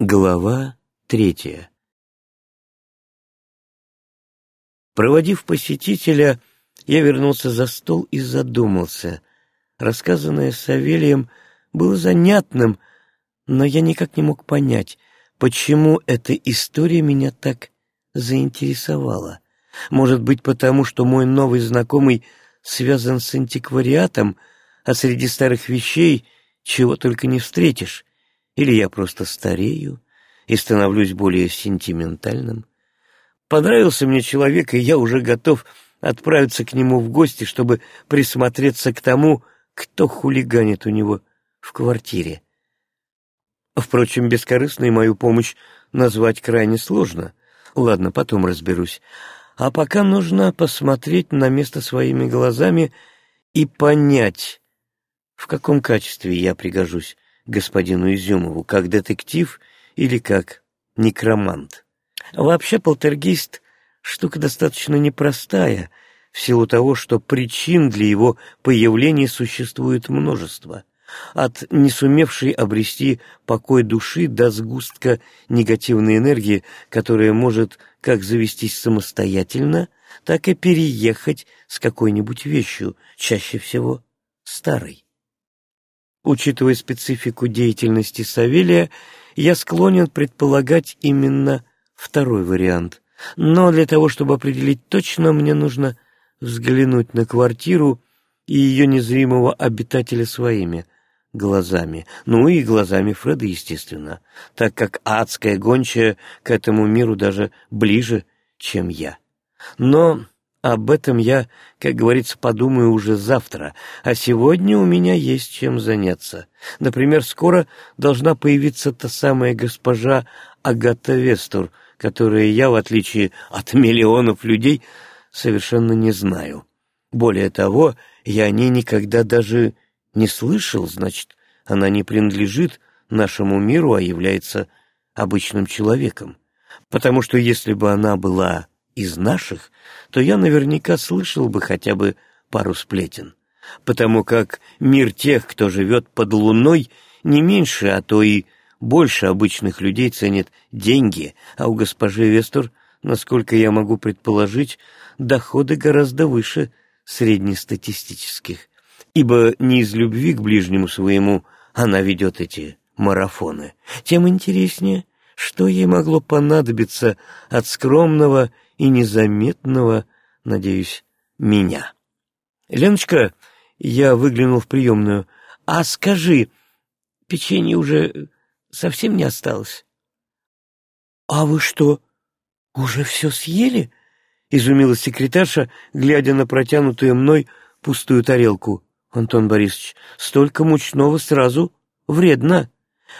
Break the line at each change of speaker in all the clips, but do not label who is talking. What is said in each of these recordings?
Глава третья Проводив посетителя, я вернулся за стол и задумался. Рассказанное Савелием было занятным, но я никак не мог понять, почему эта история меня так заинтересовала. Может быть, потому что мой новый знакомый связан с антиквариатом, а среди старых вещей чего только не встретишь. Или я просто старею и становлюсь более сентиментальным. Понравился мне человек, и я уже готов отправиться к нему в гости, чтобы присмотреться к тому, кто хулиганит у него в квартире. Впрочем, бескорыстной мою помощь назвать крайне сложно. Ладно, потом разберусь. А пока нужно посмотреть на место своими глазами и понять, в каком качестве я пригожусь господину Изюмову, как детектив или как некромант. Вообще полтергейст — штука достаточно непростая, в силу того, что причин для его появления существует множество. От не сумевшей обрести покой души до сгустка негативной энергии, которая может как завестись самостоятельно, так и переехать с какой-нибудь вещью, чаще всего старой. Учитывая специфику деятельности Савелия, я склонен предполагать именно второй вариант. Но для того, чтобы определить точно, мне нужно взглянуть на квартиру и ее незримого обитателя своими глазами. Ну и глазами Фреда, естественно, так как адская гончая к этому миру даже ближе, чем я. Но об этом я, как говорится, подумаю уже завтра, а сегодня у меня есть чем заняться. Например, скоро должна появиться та самая госпожа Агата Вестур, которую я, в отличие от миллионов людей, совершенно не знаю. Более того, я о ней никогда даже не слышал, значит, она не принадлежит нашему миру, а является обычным человеком. Потому что если бы она была из наших, то я наверняка слышал бы хотя бы пару сплетен, потому как мир тех, кто живет под луной, не меньше, а то и больше обычных людей ценит деньги, а у госпожи Вестор, насколько я могу предположить, доходы гораздо выше среднестатистических, ибо не из любви к ближнему своему она ведет эти марафоны. Тем интереснее, что ей могло понадобиться от скромного и незаметного, надеюсь, меня. «Леночка», — я выглянул в приемную, — «а скажи, печенье уже совсем не осталось?» «А вы что, уже все съели?» — изумилась секретарша, глядя на протянутую мной пустую тарелку. «Антон Борисович, столько мучного сразу вредно.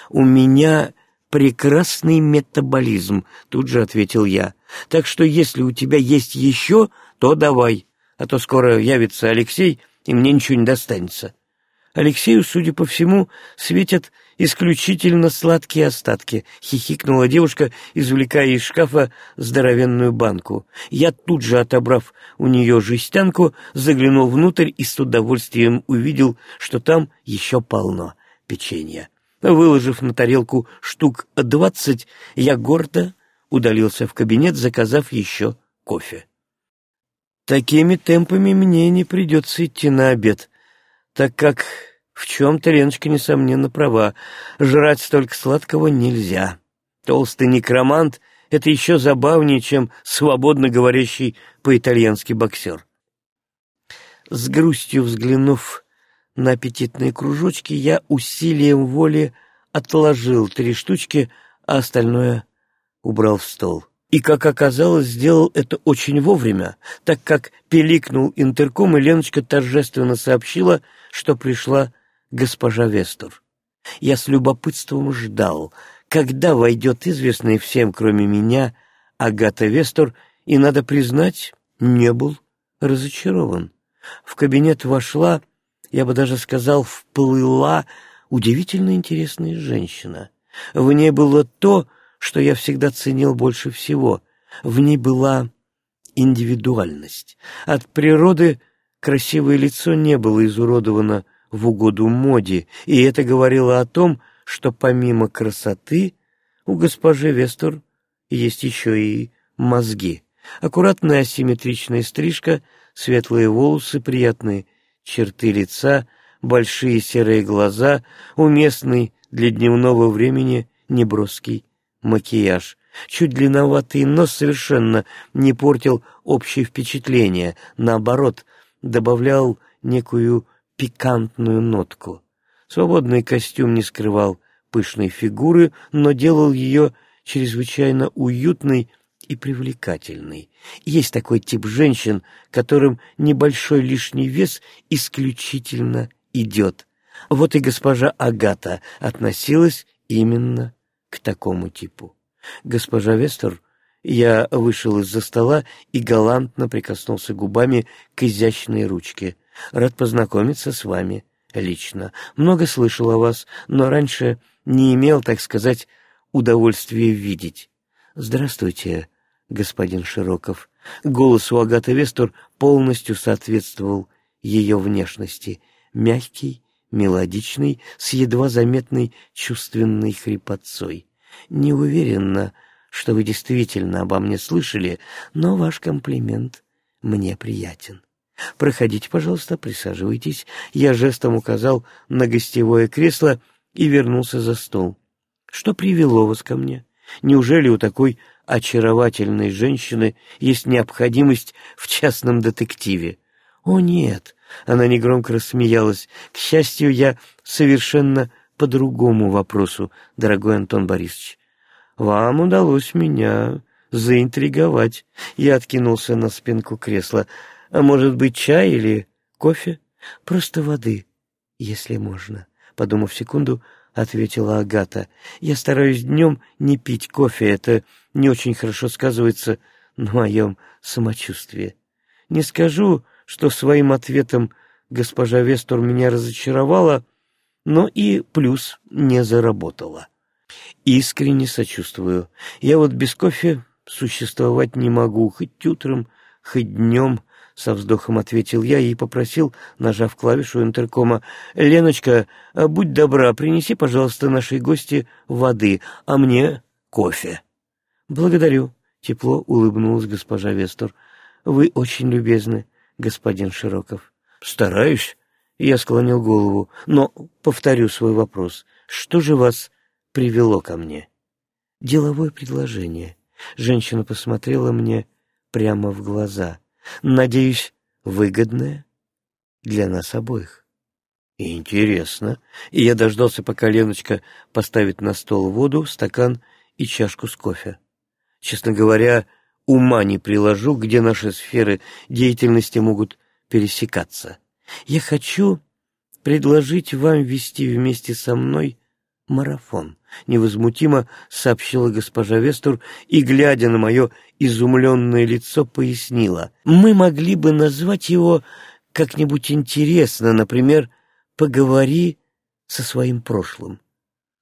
У меня прекрасный метаболизм», — тут же ответил я. «Так что если у тебя есть еще, то давай, а то скоро явится Алексей, и мне ничего не достанется». Алексею, судя по всему, светят исключительно сладкие остатки, хихикнула девушка, извлекая из шкафа здоровенную банку. Я тут же, отобрав у нее жестянку, заглянул внутрь и с удовольствием увидел, что там еще полно печенья. Выложив на тарелку штук двадцать, я гордо удалился в кабинет, заказав еще кофе. Такими темпами мне не придется идти на обед, так как в чем-то Леночка, несомненно, права. Жрать столько сладкого нельзя. Толстый некромант — это еще забавнее, чем свободно говорящий по-итальянски боксер. С грустью взглянув на аппетитные кружочки я усилием воли отложил три штучки, а остальное убрал в стол. И, как оказалось, сделал это очень вовремя, так как пиликнул интерком, и Леночка торжественно сообщила, что пришла госпожа Вестур. Я с любопытством ждал, когда войдет известная всем, кроме меня, Агата Вестур, и, надо признать, не был разочарован. В кабинет вошла я бы даже сказал, вплыла удивительно интересная женщина. В ней было то, что я всегда ценил больше всего. В ней была индивидуальность. От природы красивое лицо не было изуродовано в угоду моде, и это говорило о том, что помимо красоты У госпожи Вестер есть еще и мозги. Аккуратная асимметричная стрижка, светлые волосы, приятные черты лица, большие серые глаза, уместный для дневного времени неброский макияж. Чуть длинноватый нос совершенно не портил общее впечатление, наоборот, добавлял некую пикантную нотку. Свободный костюм не скрывал пышной фигуры, но делал ее чрезвычайно уютной и привлекательной. Есть такой тип женщин, которым небольшой лишний вес исключительно идет. Вот и госпожа Агата относилась именно к такому типу. Госпожа Вестер, я вышел из-за стола и галантно прикоснулся губами к изящной ручке. Рад познакомиться с вами лично. Много слышал о вас, но раньше не имел, так сказать, удовольствия видеть. Здравствуйте, господин Широков. Голос у Агаты Вестер полностью соответствовал ее внешности. Мягкий, мелодичный, с едва заметной чувственной хрипотцой. Не уверена, что вы действительно обо мне слышали, но ваш комплимент мне приятен. Проходите, пожалуйста, присаживайтесь. Я жестом указал на гостевое кресло и вернулся за стол. Что привело вас ко мне? Неужели у такой очаровательной женщины есть необходимость в частном детективе? О, нет, она негромко рассмеялась. К счастью, я совершенно по другому вопросу, дорогой Антон Борисович. Вам удалось меня заинтриговать. Я откинулся на спинку кресла. А может быть, чай или кофе? Просто воды, если можно. Подумав секунду, ответила Агата. Я стараюсь днем не пить кофе, это не очень хорошо сказывается на моем самочувствии. Не скажу, что своим ответом госпожа Вестор меня разочаровала, но и плюс не заработала. Искренне сочувствую. Я вот без кофе существовать не могу, хоть утром, хоть днем, — со вздохом ответил я и попросил, нажав клавишу интеркома, «Леночка, будь добра, принеси, пожалуйста, нашей гости воды, а мне кофе». «Благодарю», — тепло улыбнулась госпожа Вестор. «Вы очень любезны, господин Широков». «Стараюсь», — я склонил голову, «но повторю свой вопрос. Что же вас привело ко мне?» «Деловое предложение». Женщина посмотрела мне прямо в глаза. «Надеюсь, выгодное для нас обоих». «Интересно». И я дождался, пока Леночка поставит на стол воду, стакан и чашку с кофе. Честно говоря, ума не приложу, где наши сферы деятельности могут пересекаться. Я хочу предложить вам вести вместе со мной марафон, невозмутимо сообщила госпожа Вестур и, глядя на мое изумленное лицо, пояснила. Мы могли бы назвать его как-нибудь интересно, например, «Поговори со своим прошлым».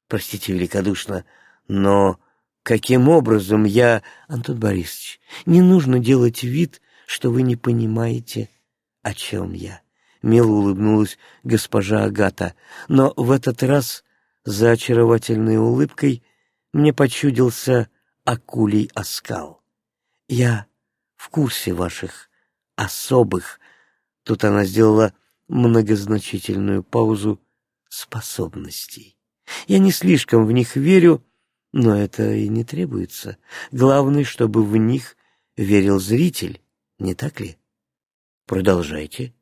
Простите великодушно, но каким образом я... Антон Борисович, не нужно делать вид, что вы не понимаете, о чем я. Мило улыбнулась госпожа Агата, но в этот раз за очаровательной улыбкой мне почудился акулий оскал. Я в курсе ваших особых, тут она сделала многозначительную паузу, способностей. Я не слишком в них верю, но это и не требуется. Главное, чтобы в них верил зритель, не так ли? Продолжайте.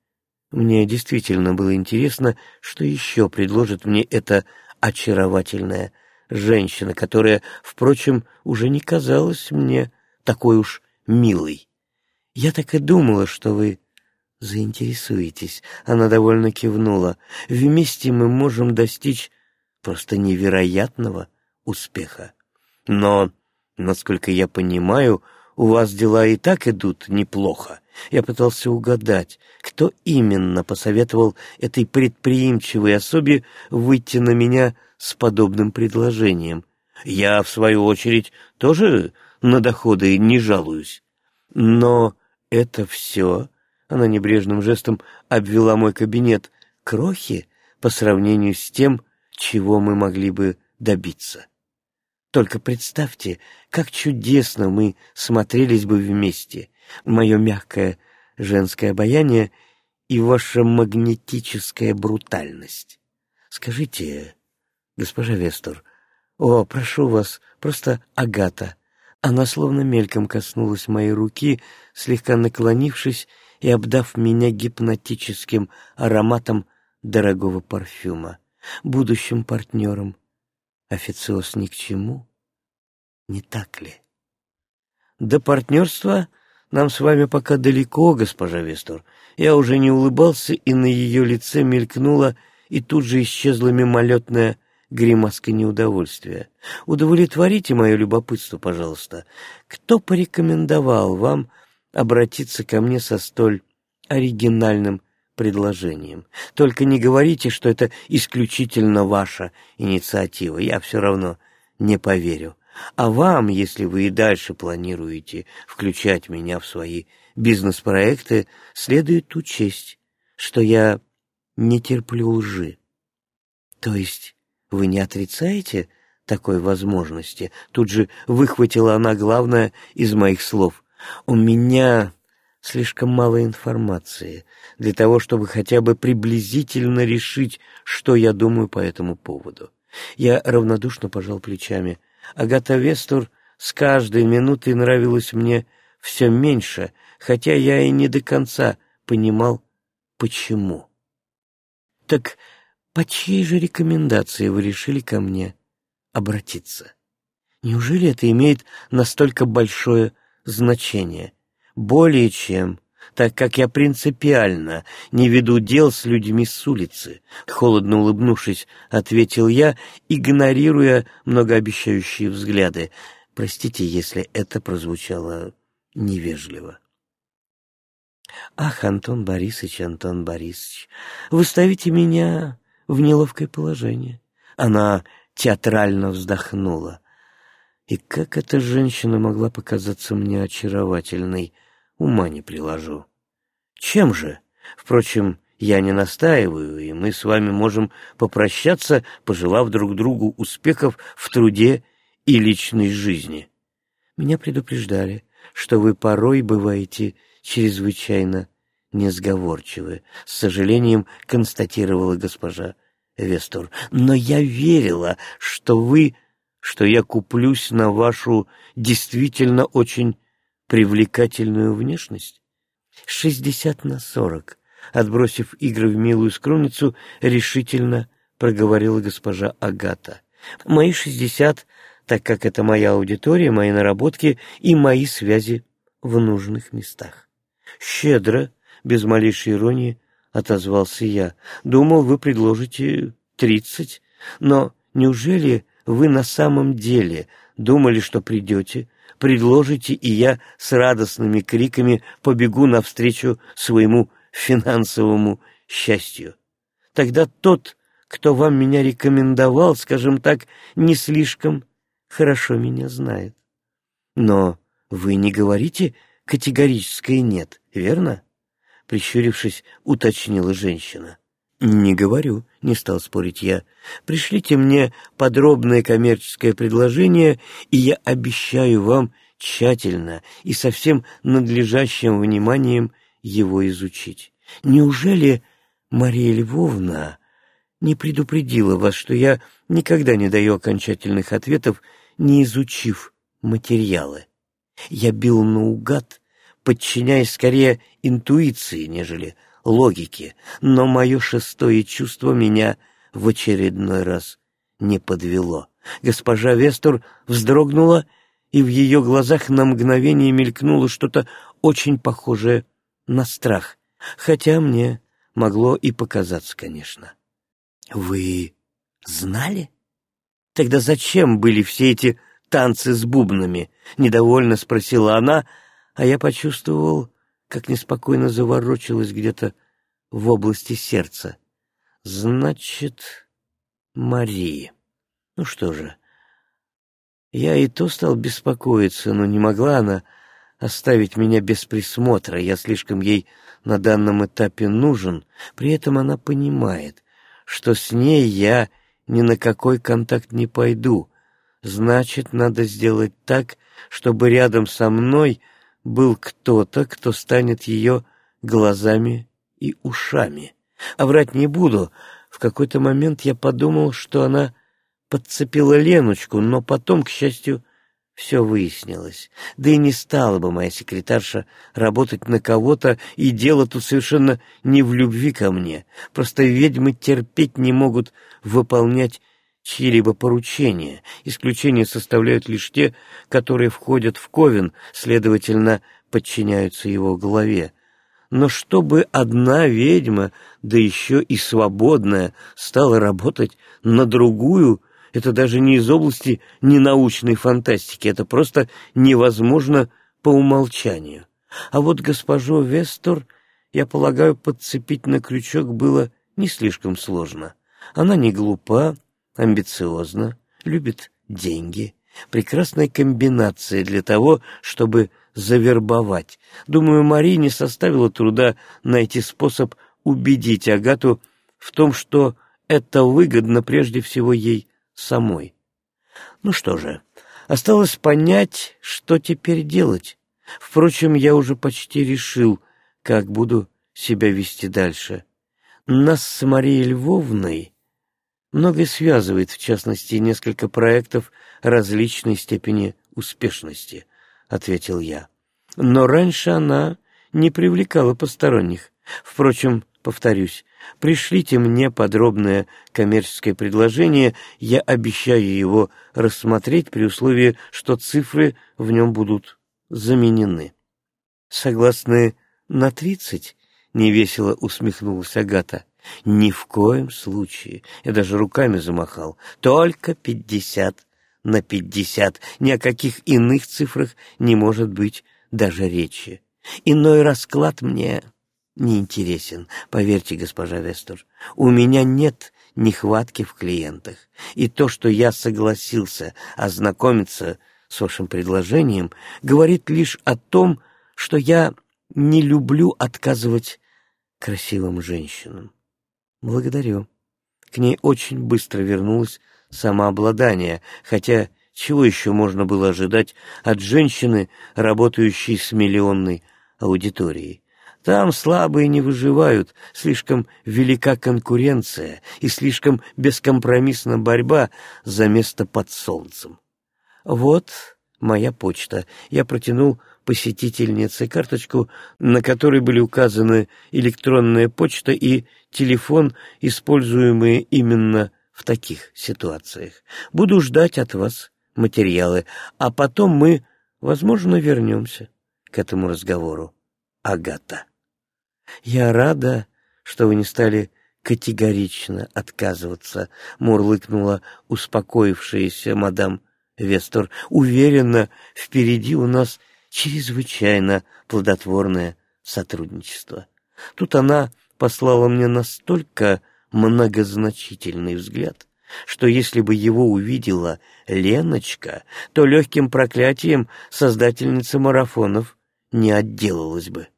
Мне действительно было интересно, что еще предложит мне эта очаровательная женщина, которая, впрочем, уже не казалась мне такой уж милой. Я так и думала, что вы заинтересуетесь. Она довольно кивнула. Вместе мы можем достичь просто невероятного успеха. Но, насколько я понимаю, у вас дела и так идут неплохо. Я пытался угадать, кто именно посоветовал этой предприимчивой особе выйти на меня с подобным предложением. Я, в свою очередь, тоже на доходы не жалуюсь. Но это все, она небрежным жестом обвела мой кабинет, крохи по сравнению с тем, чего мы могли бы добиться. Только представьте, как чудесно мы смотрелись бы вместе. Мое мягкое женское обаяние и ваша магнетическая брутальность. Скажите, госпожа Вестер, о, прошу вас, просто Агата. Она словно мельком коснулась моей руки, слегка наклонившись и обдав меня гипнотическим ароматом дорогого парфюма, будущим партнером. Официоз ни к чему, не так ли? До партнерства нам с вами пока далеко, госпожа Вестор. Я уже не улыбался, и на ее лице мелькнула и тут же исчезла мимолетная гримаска неудовольствия. Удовлетворите мое любопытство, пожалуйста. Кто порекомендовал вам обратиться ко мне со столь оригинальным предложением? Только не говорите, что это исключительно ваша инициатива. Я все равно не поверю. А вам, если вы и дальше планируете включать меня в свои бизнес-проекты, следует учесть, что я не терплю лжи. То есть вы не отрицаете такой возможности? Тут же выхватила она главное из моих слов. У меня слишком мало информации для того, чтобы хотя бы приблизительно решить, что я думаю по этому поводу. Я равнодушно пожал плечами. Агата Вестур с каждой минутой нравилась мне все меньше, хотя я и не до конца понимал, почему. Так по чьей же рекомендации вы решили ко мне обратиться? Неужели это имеет настолько большое значение? Более чем, так как я принципиально не веду дел с людьми с улицы, холодно улыбнувшись, ответил я, игнорируя многообещающие взгляды. Простите, если это прозвучало невежливо. Ах, Антон Борисович, Антон Борисович, вы ставите меня в неловкое положение. Она театрально вздохнула. И как эта женщина могла показаться мне очаровательной, ума не приложу. Чем же? Впрочем, я не настаиваю, и мы с вами можем попрощаться, пожелав друг другу успехов в труде и личной жизни. Меня предупреждали, что вы порой бываете чрезвычайно несговорчивы, с сожалением констатировала госпожа Вестор. Но я верила, что вы, что я куплюсь на вашу действительно очень привлекательную внешность. Шестьдесят на сорок, отбросив игры в милую скромницу, решительно проговорила госпожа Агата. Мои шестьдесят, так как это моя аудитория, мои наработки и мои связи в нужных местах. Щедро, без малейшей иронии, отозвался я. Думал, вы предложите тридцать, но неужели вы на самом деле думали, что придете, предложите, и я с радостными криками побегу навстречу своему финансовому счастью? Тогда тот, кто вам меня рекомендовал, скажем так, не слишком хорошо меня знает. Но вы не говорите категорическое «нет», верно? Прищурившись, уточнила женщина. «Не говорю», — не стал спорить я. «Пришлите мне подробное коммерческое предложение, и я обещаю вам тщательно и со всем надлежащим вниманием его изучить. Неужели Мария Львовна не предупредила вас, что я никогда не даю окончательных ответов, не изучив материалы?» Я бил наугад, подчиняясь скорее интуиции, нежели логике, но мое шестое чувство меня в очередной раз не подвело. Госпожа Вестур вздрогнула, и в ее глазах на мгновение мелькнуло что-то очень похожее на страх, хотя мне могло и показаться, конечно. «Вы знали? Тогда зачем были все эти танцы с бубнами?» — недовольно спросила она, а я почувствовал, как неспокойно заворочилась где-то в области сердца. «Значит, Мария. Ну что же, я и то стал беспокоиться, но не могла она оставить меня без присмотра, я слишком ей на данном этапе нужен, при этом она понимает, что с ней я ни на какой контакт не пойду, Значит, надо сделать так, чтобы рядом со мной был кто-то, кто станет ее глазами и ушами. А врать не буду. В какой-то момент я подумал, что она подцепила Леночку, но потом, к счастью, все выяснилось. Да и не стала бы моя секретарша работать на кого-то, и дело тут совершенно не в любви ко мне. Просто ведьмы терпеть не могут выполнять чьи-либо поручения. Исключение составляют лишь те, которые входят в Ковен, следовательно, подчиняются его главе. Но чтобы одна ведьма, да еще и свободная, стала работать на другую — это даже не из области ненаучной фантастики, это просто невозможно по умолчанию. А вот госпожу Вестор, я полагаю, подцепить на крючок было не слишком сложно. Она не глупа, амбициозна, любит деньги. Прекрасная комбинация для того, чтобы завербовать. Думаю, Марии не составило труда найти способ убедить Агату в том, что это выгодно прежде всего ей самой. Ну что же, осталось понять, что теперь делать. Впрочем, я уже почти решил, как буду себя вести дальше. Нас с Марией Львовной многое связывает, в частности, несколько проектов различной степени успешности, — ответил я. Но раньше она не привлекала посторонних. Впрочем, повторюсь, Пришлите мне подробное коммерческое предложение, я обещаю его рассмотреть при условии, что цифры в нем будут заменены. Согласны на тридцать? Невесело усмехнулась Агата. Ни в коем случае. Я даже руками замахал. Только пятьдесят на пятьдесят. Ни о каких иных цифрах не может быть даже речи. Иной расклад мне не интересен, поверьте, госпожа Вестер. У меня нет нехватки в клиентах, и то, что я согласился ознакомиться с вашим предложением, говорит лишь о том, что я не люблю отказывать красивым женщинам. Благодарю. К ней очень быстро вернулось самообладание, хотя чего еще можно было ожидать от женщины, работающей с миллионной аудиторией? Там слабые не выживают, слишком велика конкуренция и слишком бескомпромиссна борьба за место под солнцем. Вот моя почта. Я протянул посетительнице карточку, на которой были указаны электронная почта и телефон, используемые именно в таких ситуациях. Буду ждать от вас материалы, а потом мы, возможно, вернемся к этому разговору. Агата. «Я рада, что вы не стали категорично отказываться», — мурлыкнула успокоившаяся мадам Вестор. «Уверена, впереди у нас чрезвычайно плодотворное сотрудничество». Тут она послала мне настолько многозначительный взгляд, что если бы его увидела Леночка, то легким проклятием создательница марафонов не отделалась бы.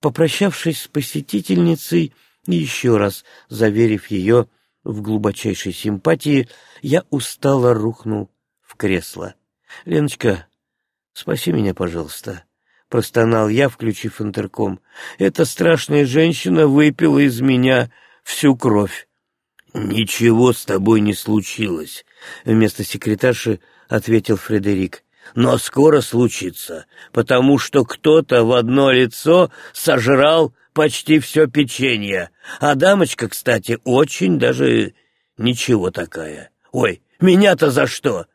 Попрощавшись с посетительницей и еще раз заверив ее в глубочайшей симпатии, я устало рухнул в кресло. — Леночка, спаси меня, пожалуйста, — простонал я, включив интерком. — Эта страшная женщина выпила из меня всю кровь. — Ничего с тобой не случилось, — вместо секретарши ответил Фредерик но скоро случится, потому что кто-то в одно лицо сожрал почти все печенье, а дамочка, кстати, очень даже ничего такая. Ой, меня-то за что?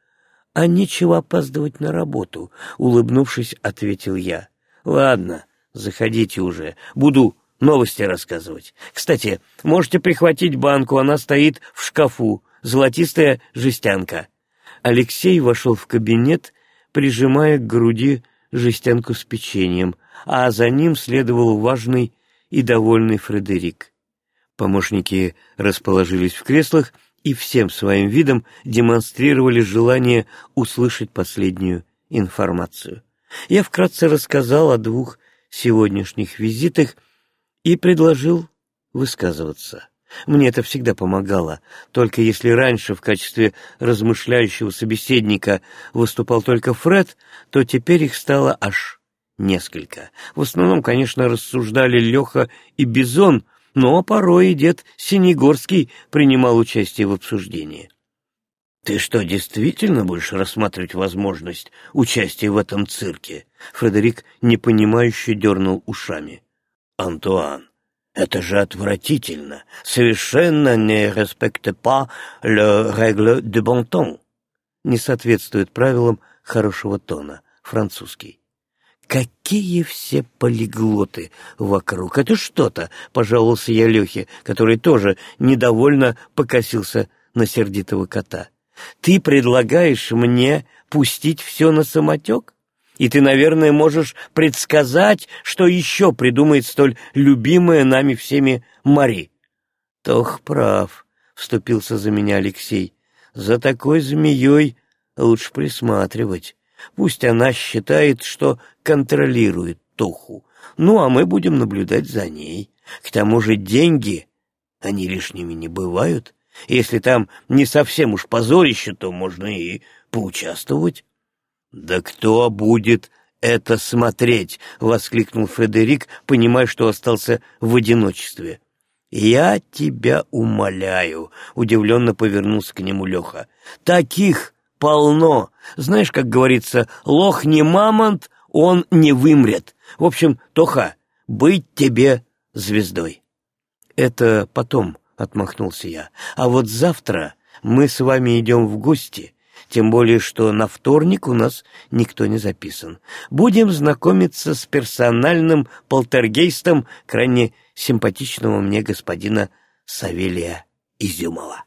А нечего опаздывать на работу, улыбнувшись, ответил я. Ладно, заходите уже, буду новости рассказывать. Кстати, можете прихватить банку, она стоит в шкафу, золотистая жестянка. Алексей вошел в кабинет прижимая к груди жестянку с печеньем, а за ним следовал важный и довольный Фредерик. Помощники расположились в креслах и всем своим видом демонстрировали желание услышать последнюю информацию. Я вкратце рассказал о двух сегодняшних визитах и предложил высказываться. Мне это всегда помогало, только если раньше в качестве размышляющего собеседника выступал только Фред, то теперь их стало аж несколько. В основном, конечно, рассуждали Леха и Бизон, но порой и дед Синегорский принимал участие в обсуждении. «Ты что, действительно будешь рассматривать возможность участия в этом цирке?» Фредерик непонимающе дернул ушами. «Антуан, это же отвратительно, совершенно не респекте pas le règle de bon. Не соответствует правилам хорошего тона, французский. Какие все полиглоты вокруг! Это что-то, пожаловался я Лехе, который тоже недовольно покосился на сердитого кота. Ты предлагаешь мне пустить все на самотек? И ты, наверное, можешь предсказать, что еще придумает столь любимая нами всеми Мари. Тох прав, — вступился за меня Алексей. За такой змеей лучше присматривать. Пусть она считает, что контролирует Тоху. Ну, а мы будем наблюдать за ней. К тому же деньги, они лишними не бывают. Если там не совсем уж позорище, то можно и поучаствовать. «Да кто будет это смотреть?» — воскликнул Фредерик, понимая, что остался в одиночестве. «Я тебя умоляю», — удивленно повернулся к нему Леха. «Таких полно. Знаешь, как говорится, лох не мамонт, он не вымрет. В общем, Тоха, быть тебе звездой». «Это потом», — отмахнулся я. «А вот завтра мы с вами идем в гости» тем более что на вторник у нас никто не записан. Будем знакомиться с персональным полтергейстом крайне симпатичного мне господина Савелия Изюмова.